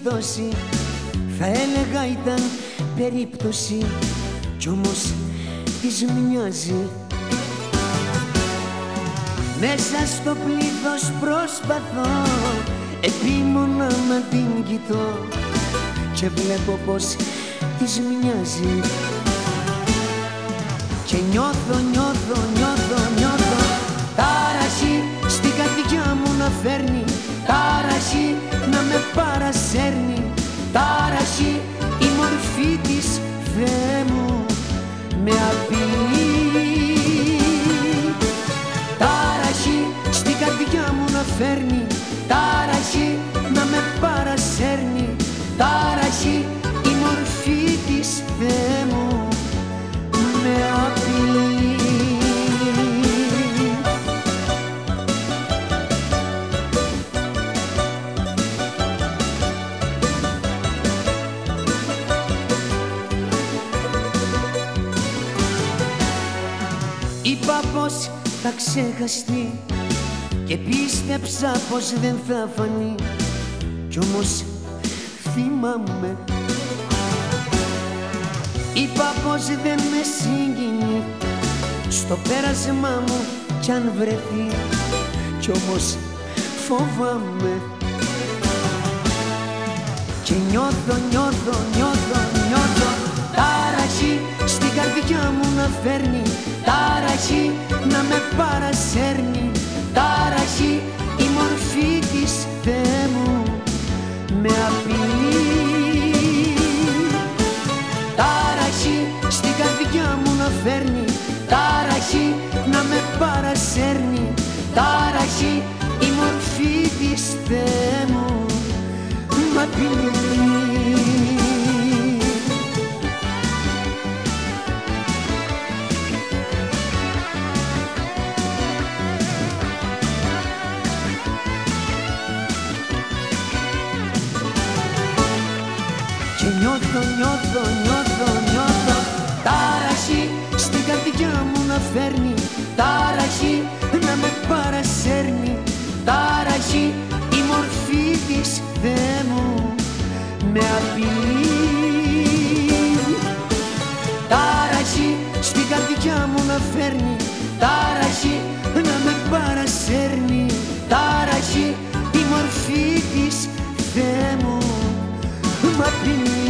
Ήτανε τύχη, ήταν σύμπτωση Θα έλεγα ήταν περίπτωση Κι όμως της μοιάζει. Μέσα στο πλήθος προσπαθώ Επίμονα να την κοιτώ Και βλέπω πως της μοιάζει. Και νιώθω, νιώθω, νιώθω, νιώθω Τάραχη στην καρδιά μου να φέρνει Τάραχη να με παρασέρνει Τάραχη η μορφή της Θεέ μου με απειλεί Τάραχη στην καρδιά μου να φέρνει Τάραχη να με παρασέρνει Τάραχη Είπα πως θα ξεχαστεί και πίστεψα πως δεν θα φανεί. Κι όμως θυμάμαι. Είπα πως δεν με συγκινεί στο πέρασμά μου κι αν βρεθεί. Κι όμως φοβάμαι. Και νιώθω, νιώθω, με παρασέρνει. Τάραχη η μορφή της Θεέ μου με απειλεί. Τάραχη στην καρδιά μου να φέρνει. Τάραχη να με παρασέρνει. Τάραχη η μορφή της Θεέ μου μ' απειλεί νιώθω, νιώθω, νιώθω. Τάραχη στην καρδιά μου να φέρνει. Τάραχη να με παρασέρνει. Τάραχη η μορφή της Θεέ μου με απειλεί. Τάραχη στην καρδιά μου να φέρνει. Τάραχη να με παρασέρνει. Τάραχη η μορφή της Θεέ μου μ' απειλεί.